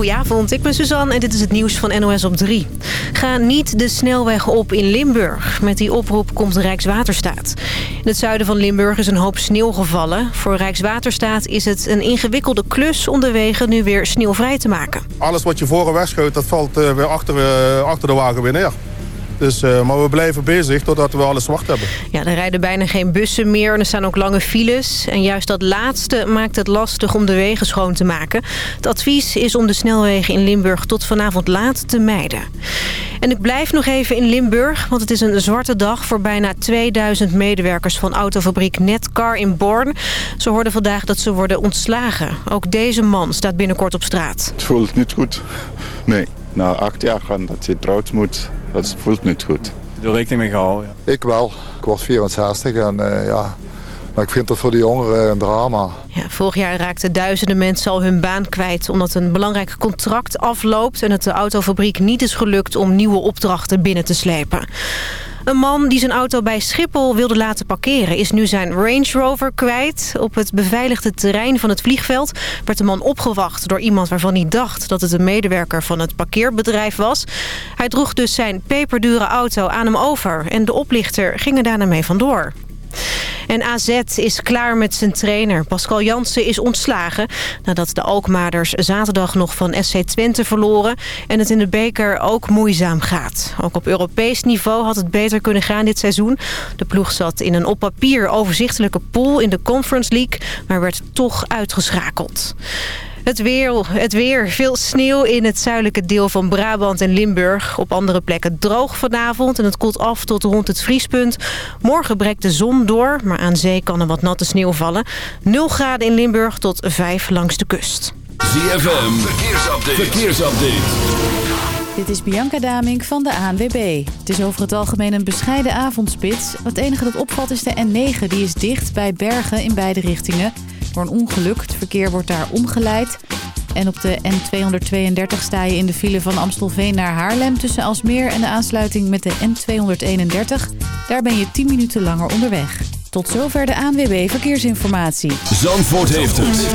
Goedenavond, ik ben Suzanne en dit is het nieuws van NOS op 3. Ga niet de snelweg op in Limburg. Met die oproep komt Rijkswaterstaat. In het zuiden van Limburg is een hoop sneeuw gevallen. Voor Rijkswaterstaat is het een ingewikkelde klus om de wegen nu weer sneeuwvrij te maken. Alles wat je voor en dat valt eh, weer achter, uh, achter de wagen weer neer. Dus, uh, maar we blijven bezig totdat we alles zwart hebben. Ja, er rijden bijna geen bussen meer en er staan ook lange files. En juist dat laatste maakt het lastig om de wegen schoon te maken. Het advies is om de snelwegen in Limburg tot vanavond laat te mijden. En ik blijf nog even in Limburg, want het is een zwarte dag... voor bijna 2000 medewerkers van autofabriek Netcar in Born. Ze hoorden vandaag dat ze worden ontslagen. Ook deze man staat binnenkort op straat. Het voelt niet goed. Nee, na acht jaar gaan dat je trouwt moet dat voelt niet goed. Er rekening mee gehouden? Ja. Ik wel. Ik was 64 en uh, ja... Maar ik vind dat voor de jongeren een drama. Ja, vorig jaar raakten duizenden mensen al hun baan kwijt... omdat een belangrijk contract afloopt... en het de autofabriek niet is gelukt om nieuwe opdrachten binnen te slepen. Een man die zijn auto bij Schiphol wilde laten parkeren... is nu zijn Range Rover kwijt. Op het beveiligde terrein van het vliegveld werd de man opgewacht... door iemand waarvan hij dacht dat het een medewerker van het parkeerbedrijf was. Hij droeg dus zijn peperdure auto aan hem over... en de oplichter ging er daarna mee vandoor. En AZ is klaar met zijn trainer. Pascal Jansen is ontslagen nadat de Alkmaarders zaterdag nog van SC Twente verloren... en het in de beker ook moeizaam gaat. Ook op Europees niveau had het beter kunnen gaan dit seizoen. De ploeg zat in een op papier overzichtelijke pool in de Conference League... maar werd toch uitgeschakeld. Het weer, het weer, veel sneeuw in het zuidelijke deel van Brabant en Limburg. Op andere plekken droog vanavond en het koelt af tot rond het vriespunt. Morgen breekt de zon door, maar aan zee kan er wat natte sneeuw vallen. 0 graden in Limburg tot 5 langs de kust. ZFM, verkeersupdate. verkeersupdate. Dit is Bianca Damink van de ANWB. Het is over het algemeen een bescheiden avondspits. Het enige dat opvalt is de N9. Die is dicht bij Bergen in beide richtingen door een ongeluk. Het verkeer wordt daar omgeleid. En op de N232 sta je in de file van Amstelveen naar Haarlem... tussen Alsmeer en de aansluiting met de N231. Daar ben je 10 minuten langer onderweg. Tot zover de ANWB Verkeersinformatie. Zandvoort heeft het.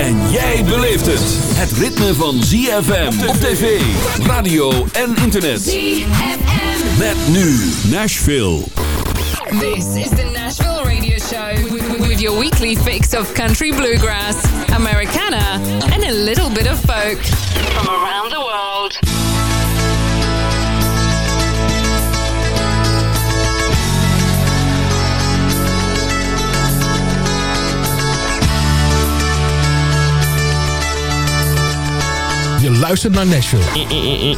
En jij beleeft het. Het ritme van ZFM op tv, radio en internet. ZFM. Met nu Nashville. This is the Nashville Radio Show your weekly fix of country bluegrass, Americana, and a little bit of folk from around the world. Je luistert naar Nashville.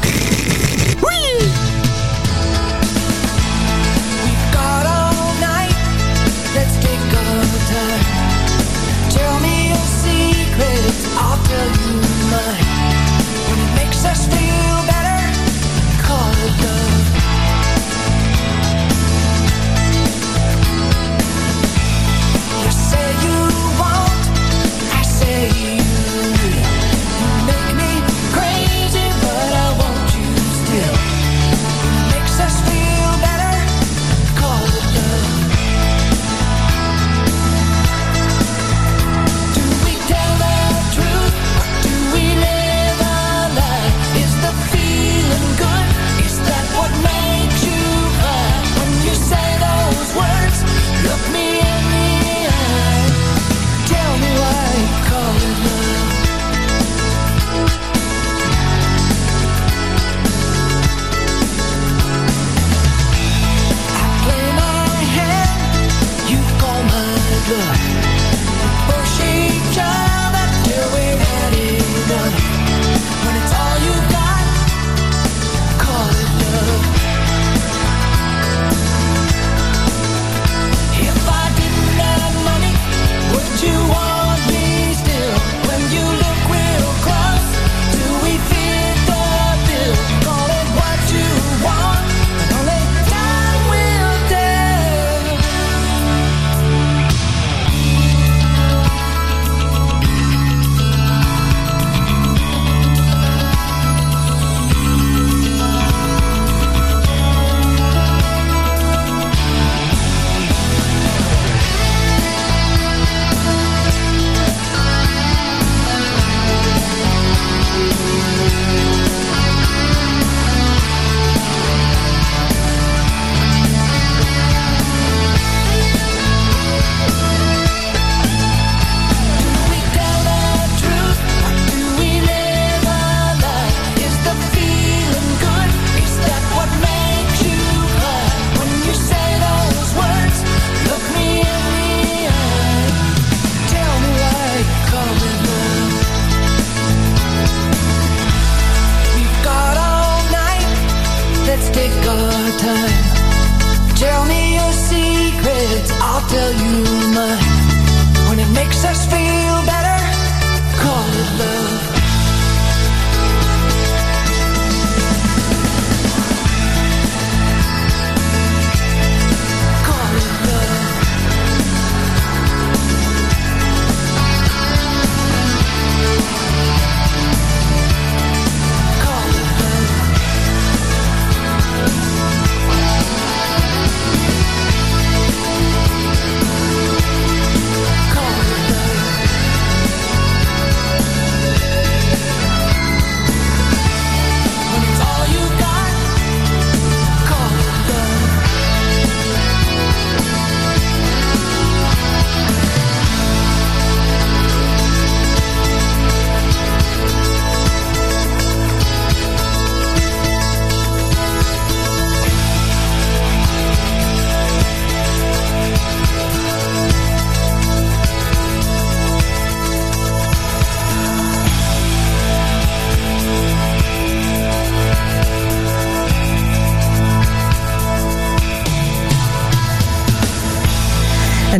Tell you mine.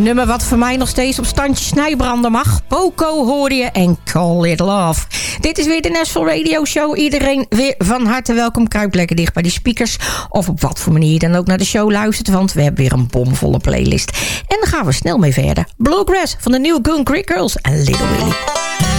Nummer wat voor mij nog steeds op standje snijbranden mag. Poco hoor je en Call It Love. Dit is weer de Nashville Radio Show. Iedereen weer van harte welkom. Kruip lekker dicht bij die speakers. Of op wat voor manier je dan ook naar de show luistert. Want we hebben weer een bomvolle playlist. En dan gaan we snel mee verder. Bluegrass van de New Gun Creek Girls en Little Willie.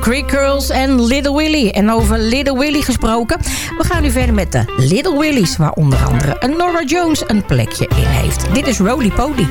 Creek Girls en Little Willie. En over Little Willie gesproken. We gaan nu verder met de Little Willies. Waar onder andere een Nora Jones een plekje in heeft. Dit is Roly Poly.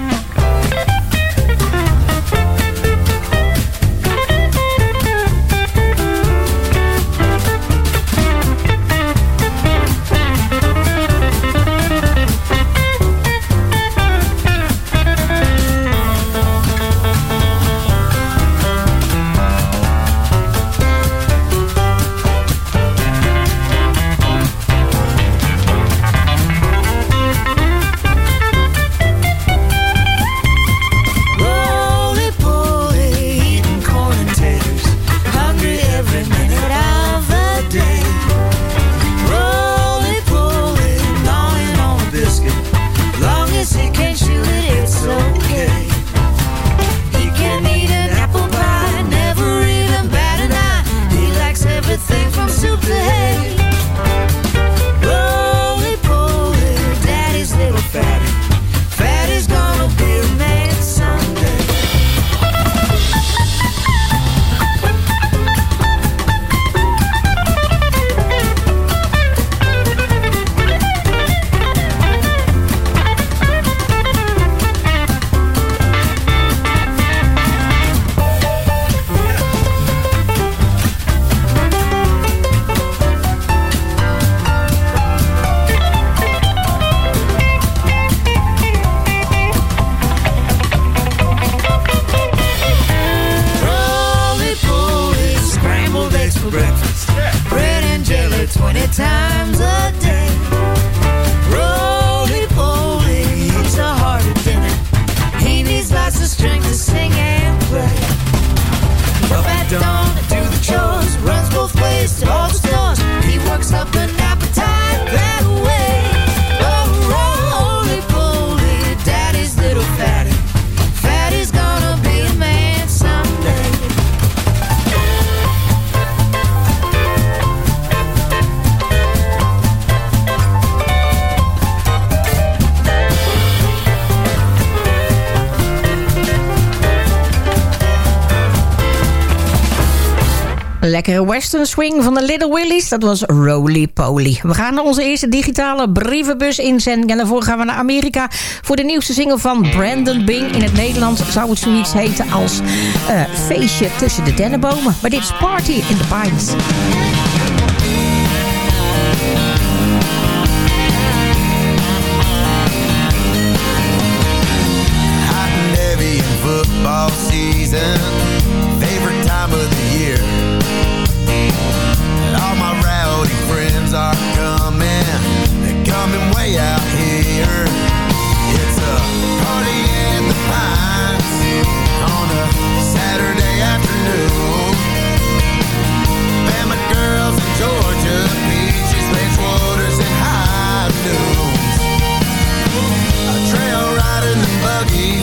lekkere western swing van de Little Willies. Dat was Roly Poly. We gaan naar onze eerste digitale brievenbus inzending. En daarvoor gaan we naar Amerika voor de nieuwste single van Brandon Bing. In het Nederlands zou het zoiets heten als eh, Feestje tussen de dennenbomen. Maar dit is Party in the Pines. E.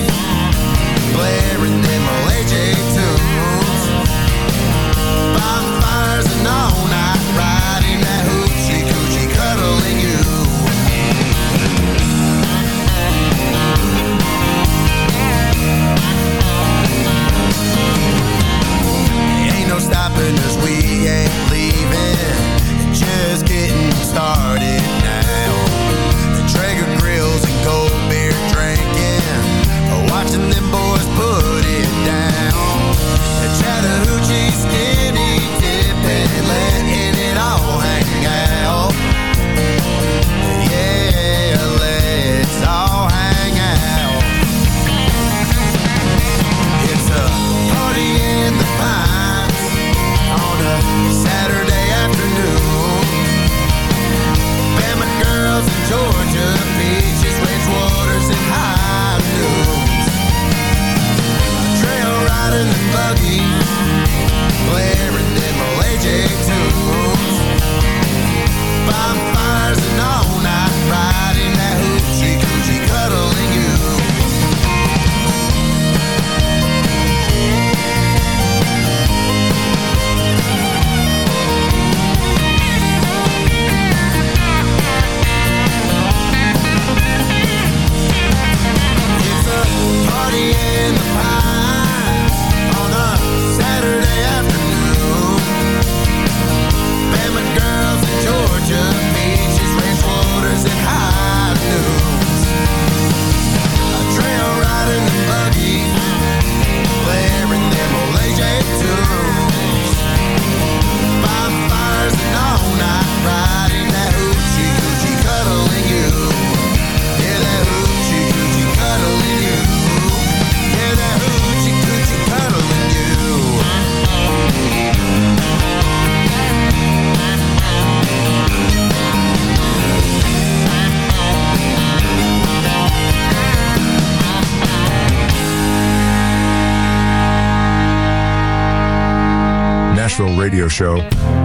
radio show.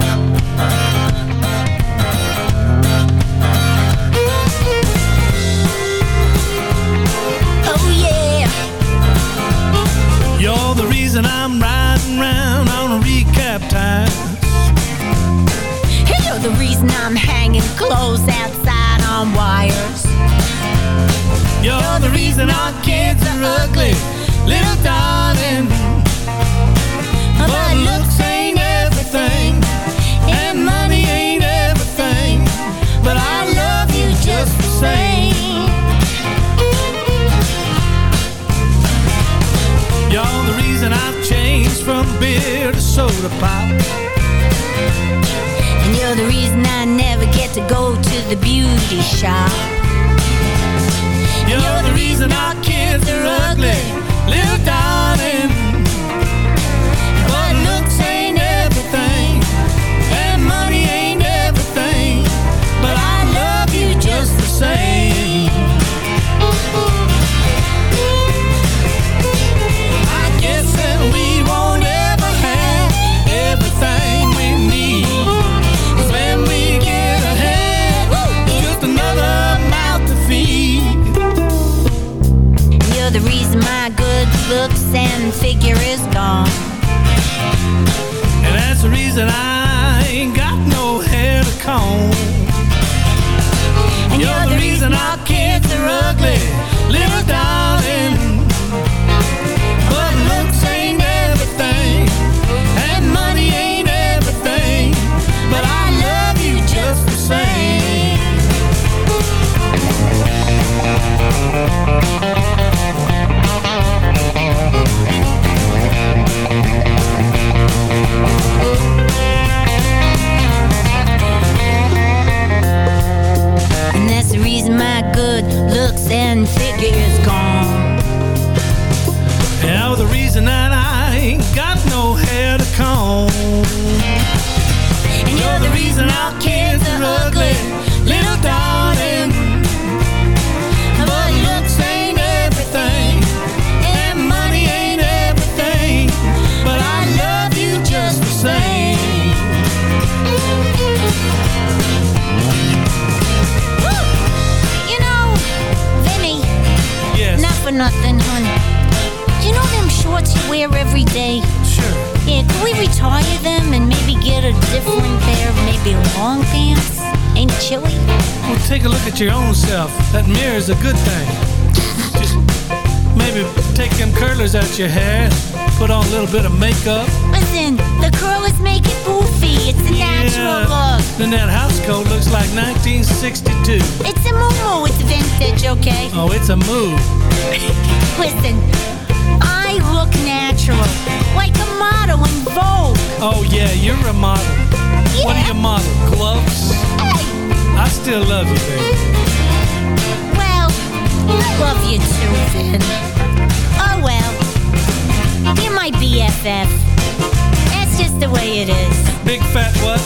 the reason my good looks and figure is gone. And that's the reason I ain't got no hair to comb. And you're, you're the, the reason, reason our kids are ugly, little darling. is gone. Now the reason that I ain't got no hair to comb. And you're the reason I'll nothing, hun. You know them shorts you wear every day? Sure. Yeah, can we retire them and maybe get a different pair of maybe long pants? Ain't chilly? Well, take a look at your own self. That mirror is a good thing. Just maybe take them curlers out your hair, put on a little bit of makeup. Listen, the curlers make it poofy. It's a natural look. Then that house coat looks like 1962. It's a moo It's vintage, okay? Oh, it's a move. Listen, I look natural, like a model in Vogue. Oh, yeah, you're a model. What do you model? Gloves? Hey. I still love you, baby. Well, I love you too, Vin. Oh well, you're my BFF. Just the way it is. Big fat what?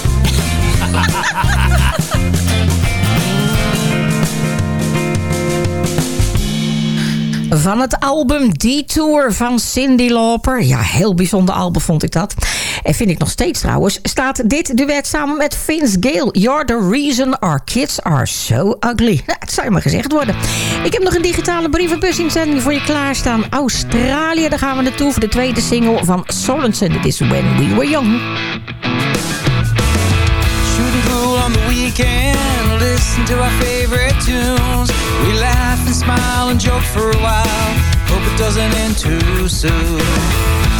Van het album Detour van Cindy Lauper. Ja, heel bijzonder album vond ik dat. En vind ik nog steeds trouwens. Staat dit duet samen met Vince Gill. You're the reason our kids are so ugly. Ja, het zou maar gezegd worden. Ik heb nog een digitale brievenbusinzending voor je klaarstaan. Australië, daar gaan we naartoe voor de tweede single van Sorensen. Dit is When We Were Young. Shooting pool on the weekend, listen to our favorite tunes. We laugh and smile and joke for a while. Hope it doesn't end too soon.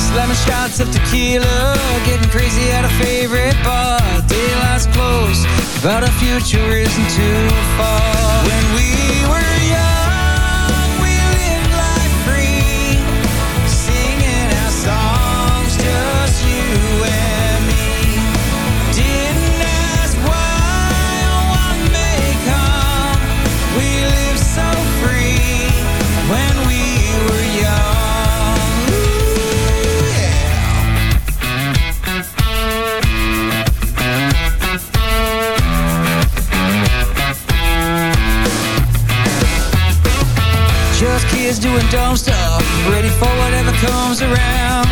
Slamming shots of tequila, getting crazy at a favorite bar. Daylight's close, but our future isn't too far. When we were young, doing dumb stuff, ready for whatever comes around.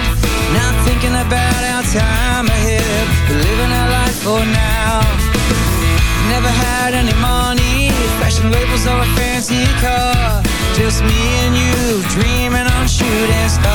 Not thinking about our time ahead, living our life for now. Never had any money, fashion labels or a fancy car. Just me and you, dreaming on shooting stars.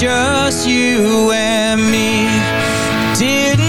Just you and me. Didn't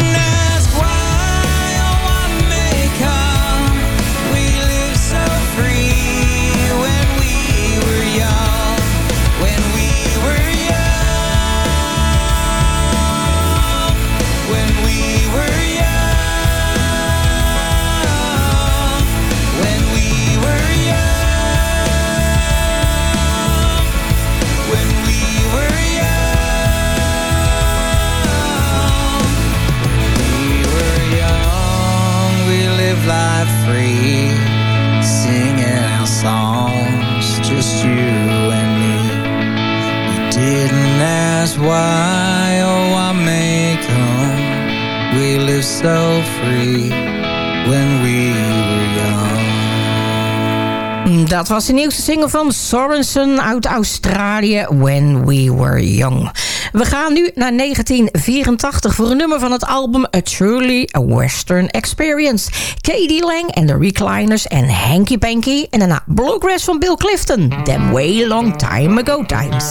Dat was de nieuwste single van Sorensen uit Australië, When We Were Young. We gaan nu naar 1984 voor een nummer van het album A Truly Western Experience. Katie Lang en de Recliners en Hanky Panky. En daarna Bluegrass van Bill Clifton. Them way long time ago times.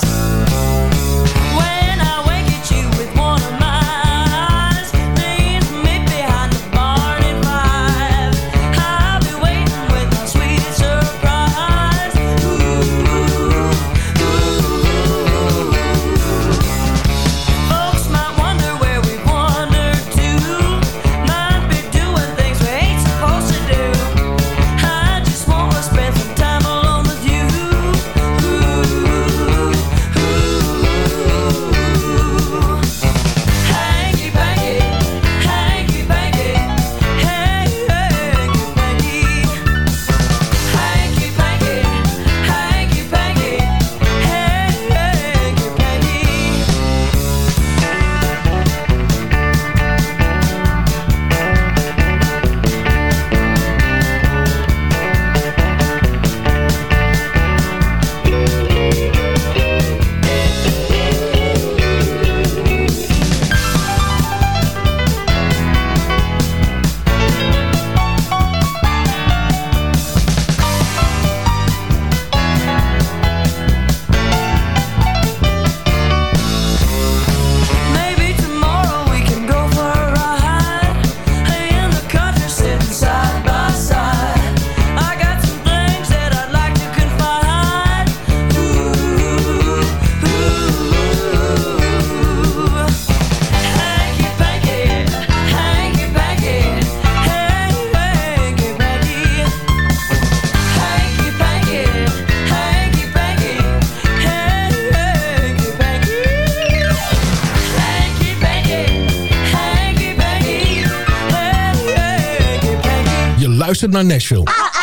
Luistert naar Nashville.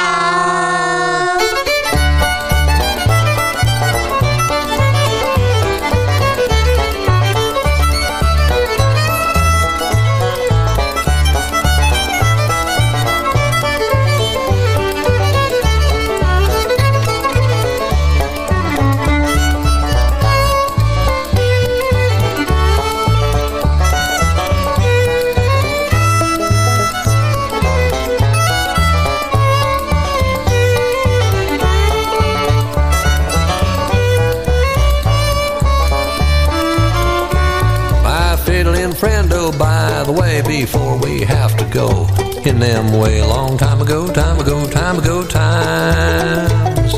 Before we have to go, in them way long time ago, time ago, time ago times.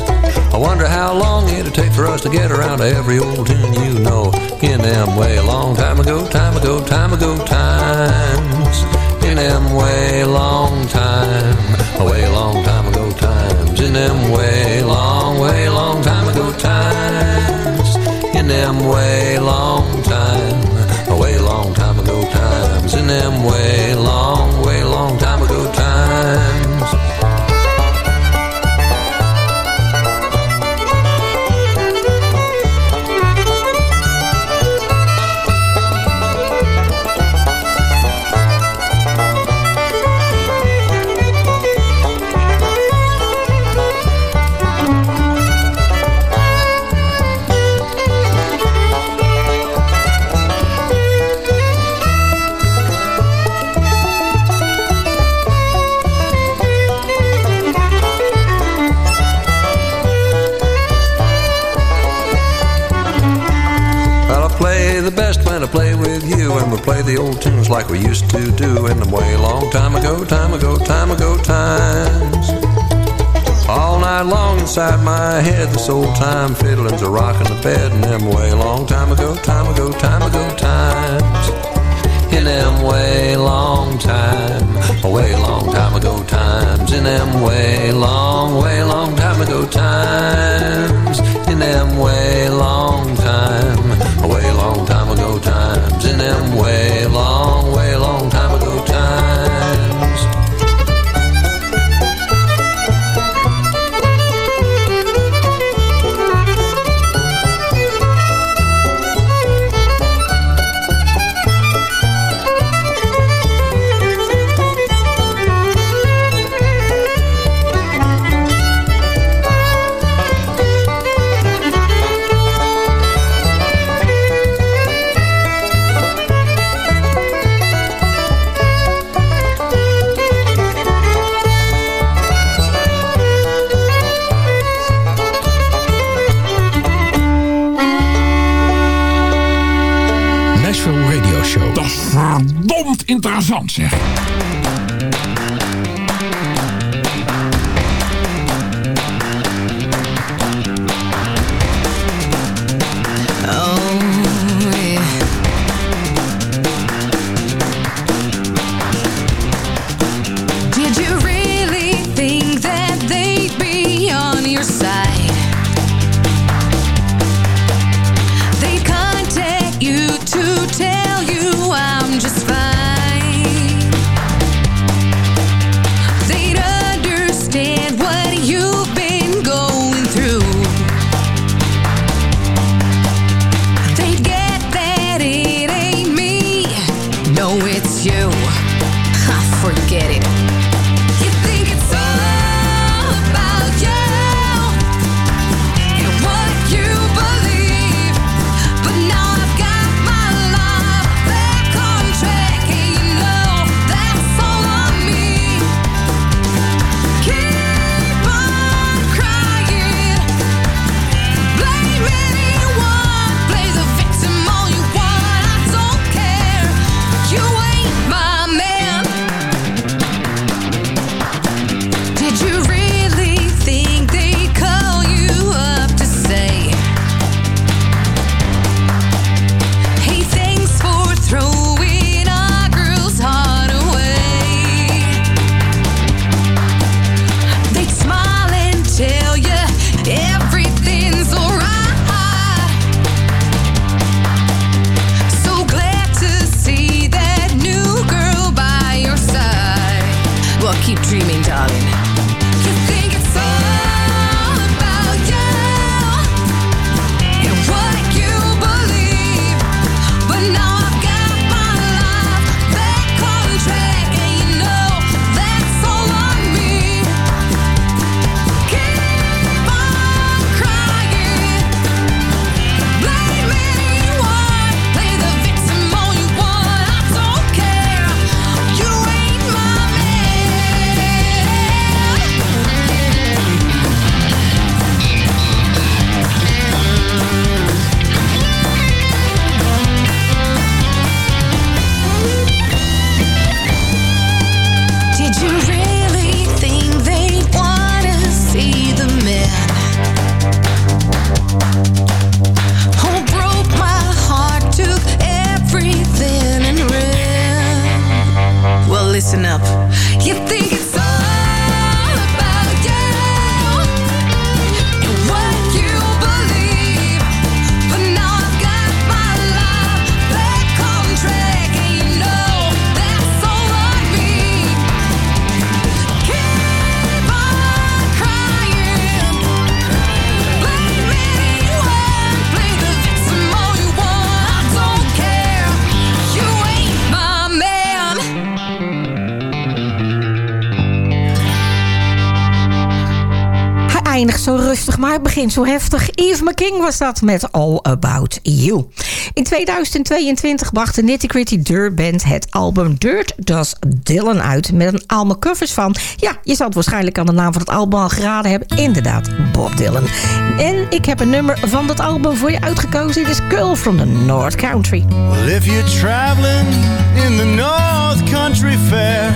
I wonder how long it'll take for us to get around to every old tune you know. In them way long time ago, time ago, time ago times. In them way long time, a way long time ago times. In them way long, way long time ago times. In them way long In them way long, way we play the old tunes like we used to do in them way long time ago, time ago, time ago times. All night long inside my head, this old time fiddling's a rocking the bed in them way long time ago, time ago, time ago times. In them way long time, a way long time ago times. In them way long, way long time ago times. In them way long time, them way interessant maar hij begint zo heftig. Eve McKing was dat met All About You. In 2022 bracht de Nitty Gritty Dirt Band het album Dirt Does Dylan uit... met een album covers van... ja, je zal het waarschijnlijk aan de naam van het album al geraden hebben... inderdaad, Bob Dylan. En ik heb een nummer van dat album voor je uitgekozen. Dit is Girl from the North Country. Well, traveling in the North Country Fair,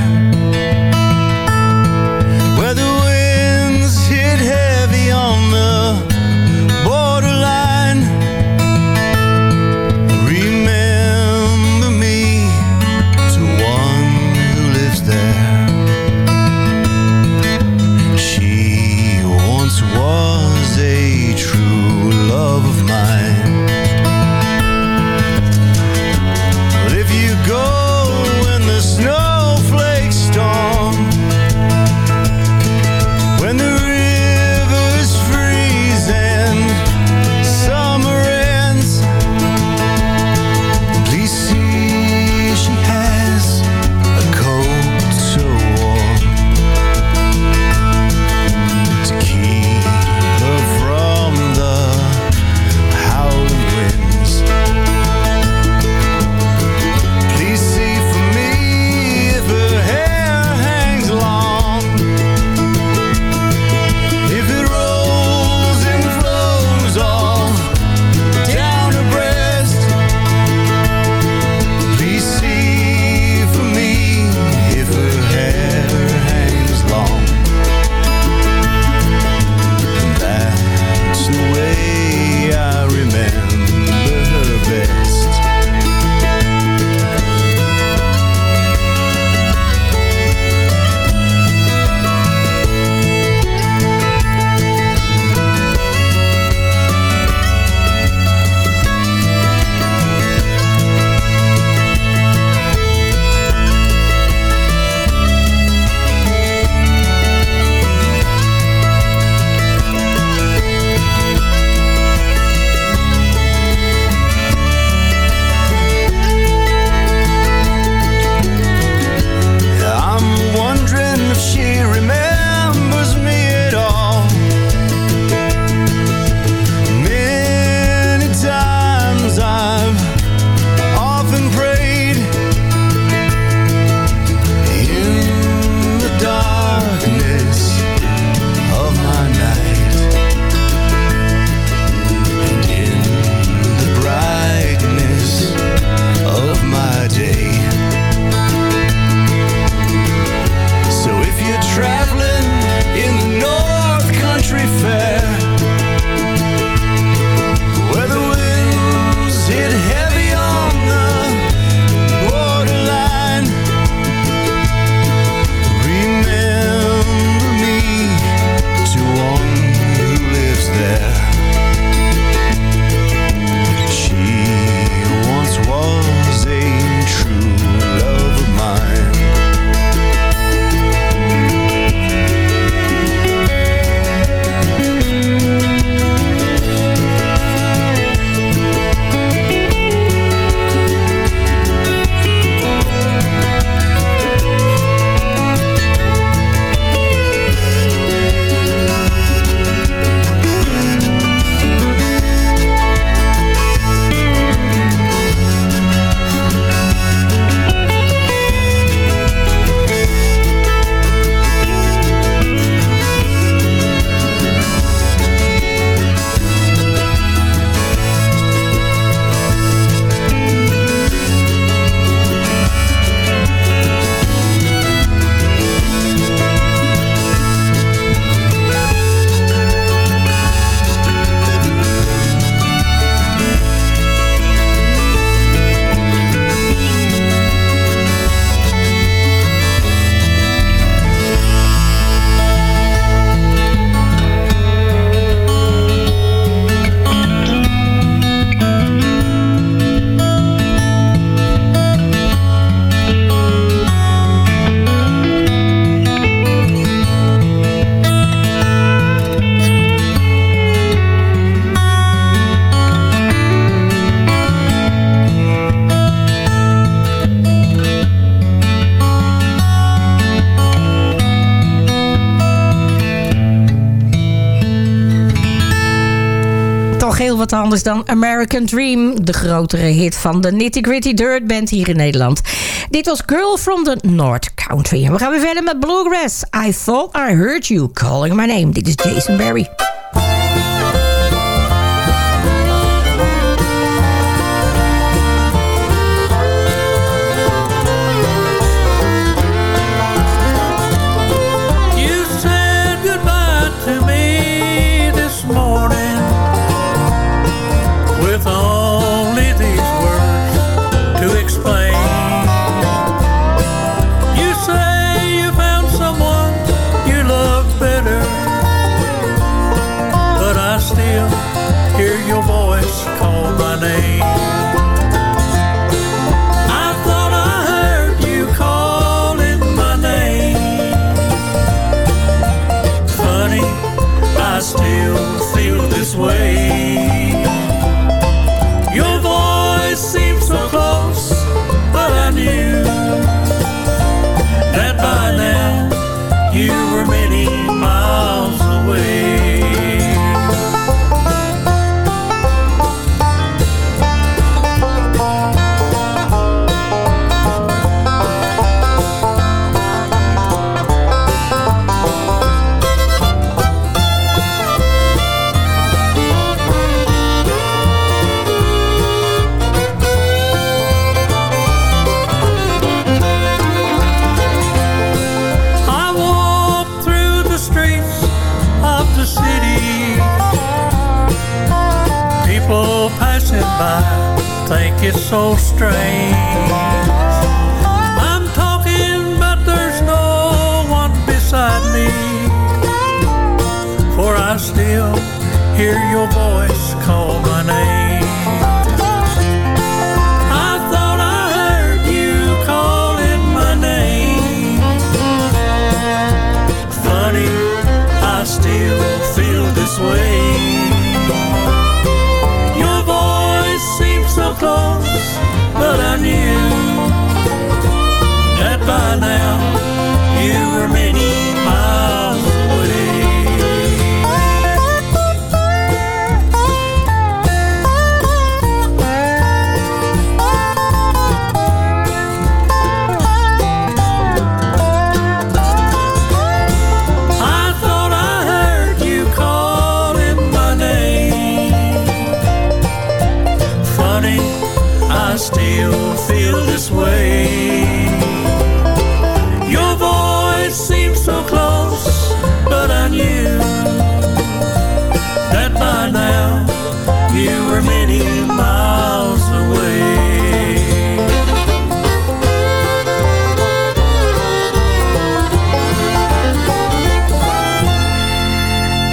anders dan American Dream. De grotere hit van de Nitty Gritty Dirt Band hier in Nederland. Dit was Girl from the North Country. We gaan weer verder met Bluegrass. I thought I heard you calling my name. Dit is Jason Barry.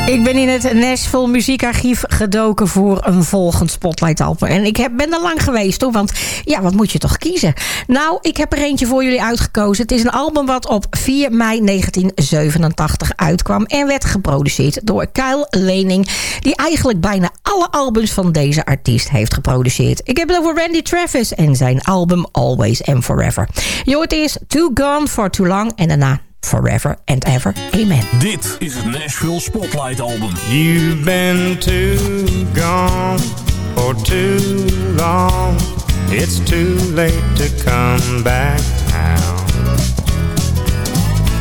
Ik ben in het Nashville muziekarchief gedoken voor een volgend Spotlight album. En ik heb, ben er lang geweest hoor, want ja, wat moet je toch kiezen? Nou, ik heb er eentje voor jullie uitgekozen. Het is een album wat op 4 mei 1987 uitkwam en werd geproduceerd door Kyle Lening, die eigenlijk bijna alle albums van deze artiest heeft geproduceerd. Ik heb het over Randy Travis en zijn album Always and Forever. Je hoort eerst Too Gone for Too Long en daarna Forever and Ever. Amen. Dit is het Nashville Spotlight Album. You've been too gone for too long. It's too late to come back now.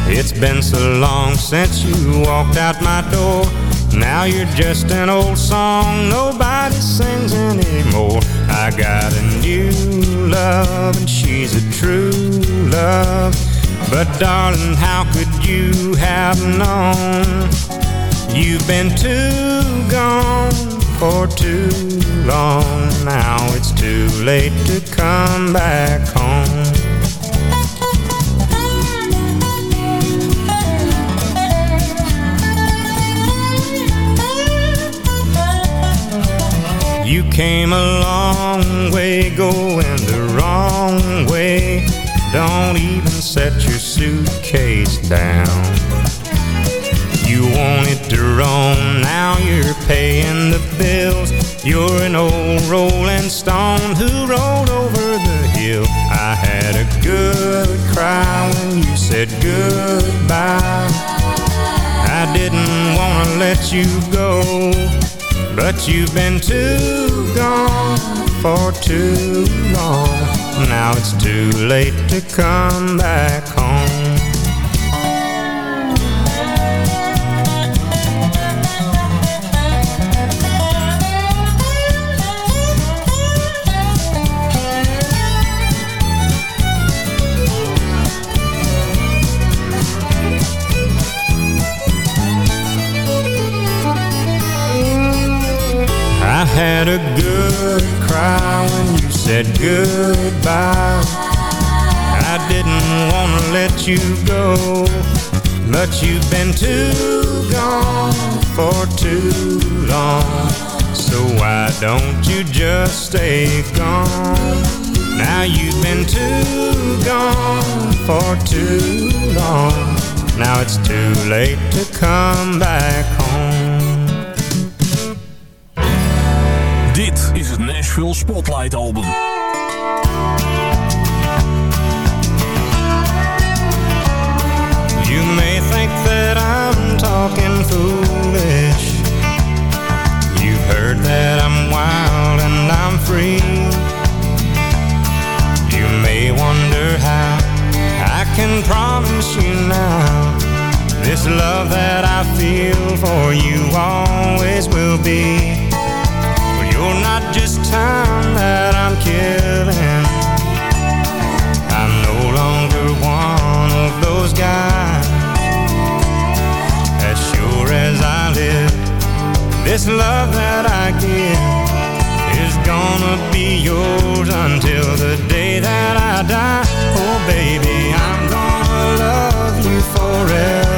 It's been so long since you walked out my door. Now you're just an old song nobody sings anymore. I got a new love and she's a true love. But darling, how could you have known? You've been too gone for too long. Now it's too late to come back home. You came a long way going the wrong way. Don't even set your suitcase down. You wanted to roam, now you're paying the bills. You're an old rolling stone who rolled over the hill. I had a good cry when you said goodbye. I didn't want to let you go. But you've been too gone for too long. Now it's too late to come back home. I had a good cry when you said goodbye. I didn't want to let you go, but you've been too gone for too long. So why don't you just stay gone? Now you've been too gone for too long. Now it's too late to come back Nashville Spotlight Album. You may think that I'm talking foolish. You've heard that I'm wild and I'm free. You may wonder how I can promise you now. This love that I feel for you always will be. Not just time that I'm killing. I'm no longer one of those guys. As sure as I live, this love that I give is gonna be yours until the day that I die. Oh, baby, I'm gonna love you. Forever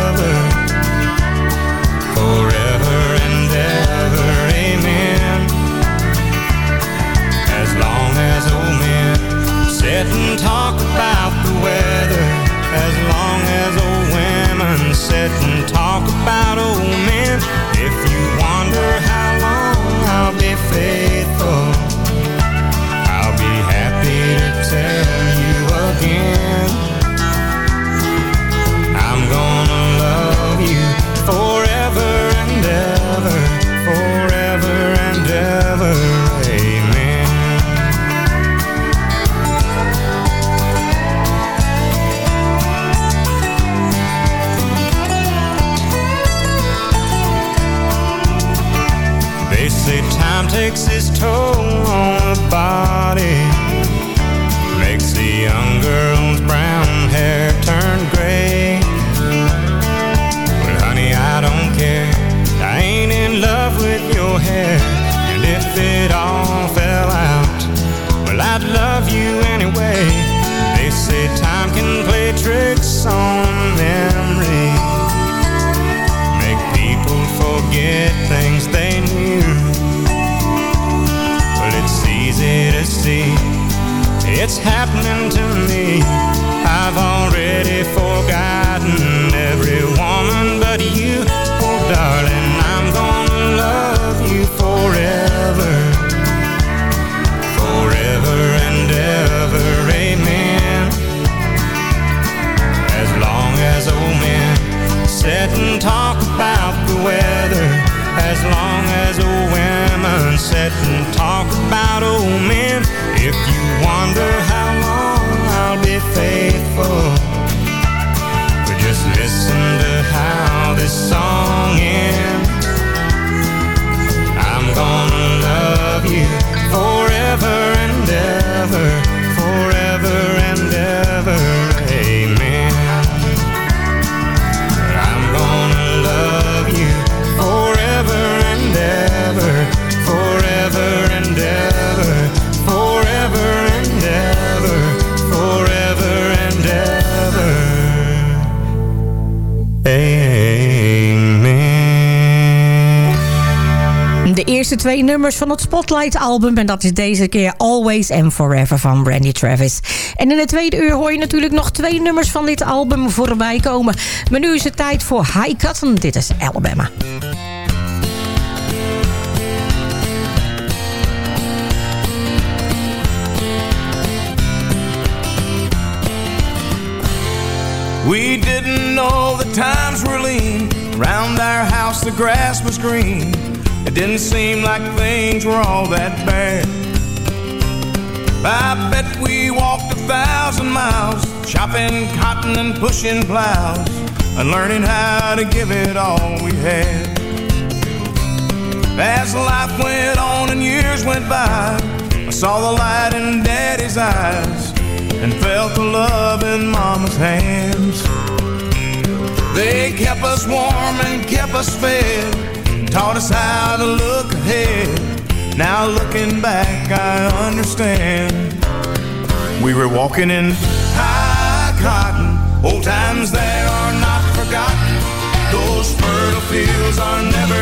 nummers van het Spotlight-album. En dat is deze keer Always and Forever van Randy Travis. En in het tweede uur hoor je natuurlijk nog twee nummers van dit album voorbij komen. Maar nu is het tijd voor High Cotton. Dit is Alabama. We didn't know the times were lean. Round our house the grass was green. It didn't seem like things were all that bad. I bet we walked a thousand miles, chopping cotton and pushing plows, and learning how to give it all we had. As life went on and years went by, I saw the light in Daddy's eyes and felt the love in Mama's hands. They kept us warm and kept us fed, taught us how to look ahead. Now looking back, I understand. We were walking in high cotton, old times there are not forgotten. Those fertile fields are never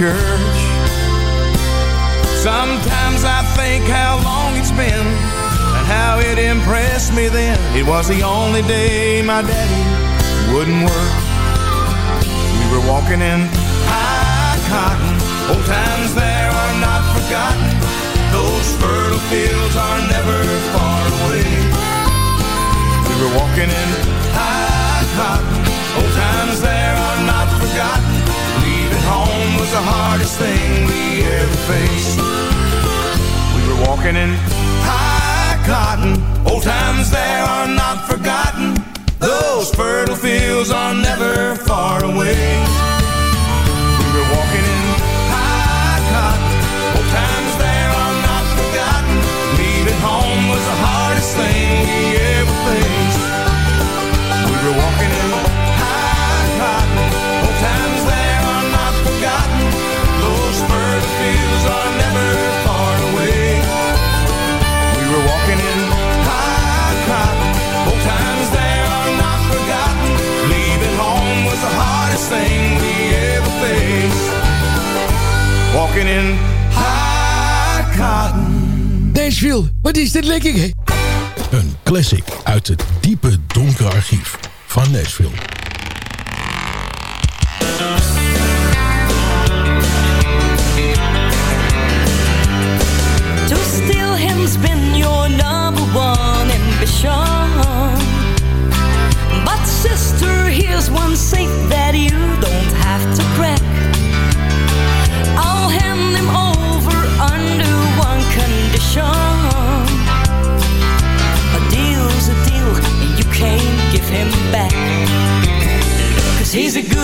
church. Sometimes I think how long it's been and how it impressed me then. It was the only day my daddy wouldn't work. We were walking in high cotton, old times there are not forgotten. Those fertile fields are never far away. We were walking in high cotton, old times there are not forgotten. Home was the hardest thing we ever faced. We were walking in high cotton, old times there are not forgotten. Those fertile fields are never far away. Walking in high cotton. Nashville, wat is dit lekker, hè? Een classic uit het diepe donkere archief van Nashville. He's a good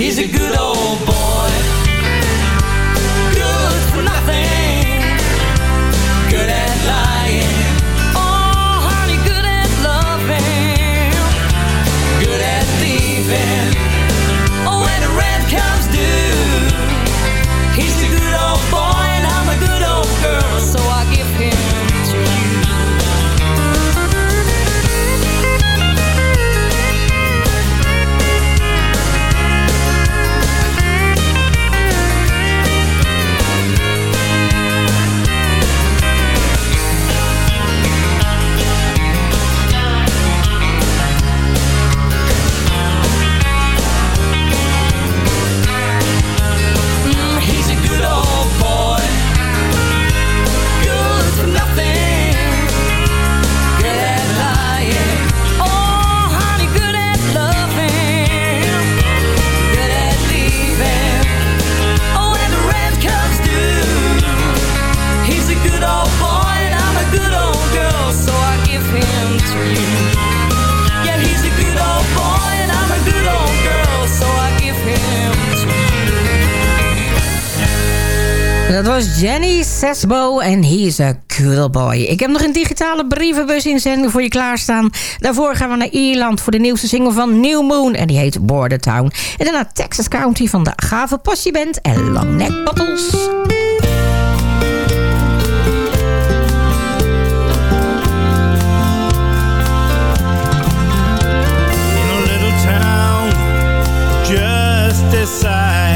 he's a good old Westbo en he's a cool boy. Ik heb nog een digitale brievenbus inzending voor je klaarstaan. Daarvoor gaan we naar Ierland voor de nieuwste single van New Moon. En die heet Border Town. En daarna Texas County van de gave Passieband Band en Langneck Bottles. just decide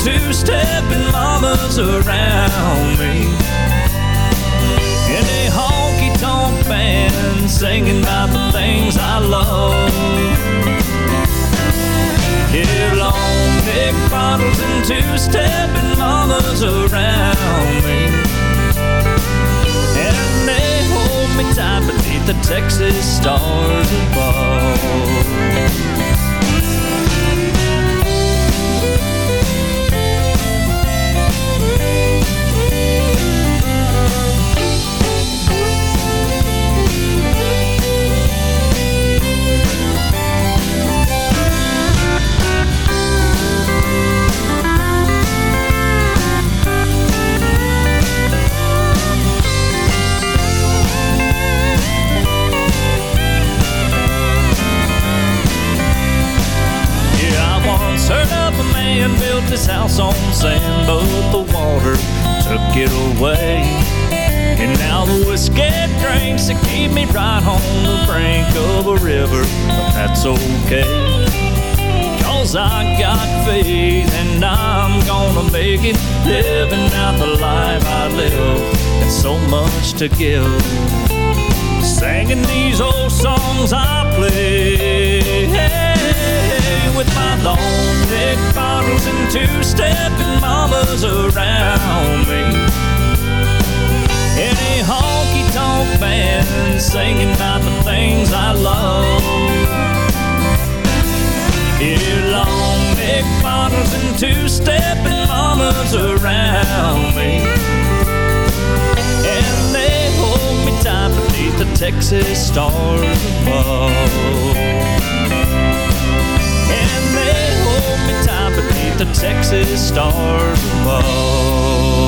two-stepping mamas around me. And a honky-tonk band singing about the things I love. Yeah, long neck bottles and two-stepping mamas around me. And they hold me tight beneath the Texas stars above man built his house on sand, but the water took it away. And now the whiskey drinks that keep me right on the brink of a river, but that's okay. Cause I got faith and I'm gonna make it, living out the life I live, and so much to give. Singing these old songs I play with my long neck bottles and two-stepping mamas around me. In a honky-tonk band singing about the things I love. Yeah, long neck bottles and two-stepping mamas around me. And they hold me tight beneath the Texas stars above. The Texas stars above.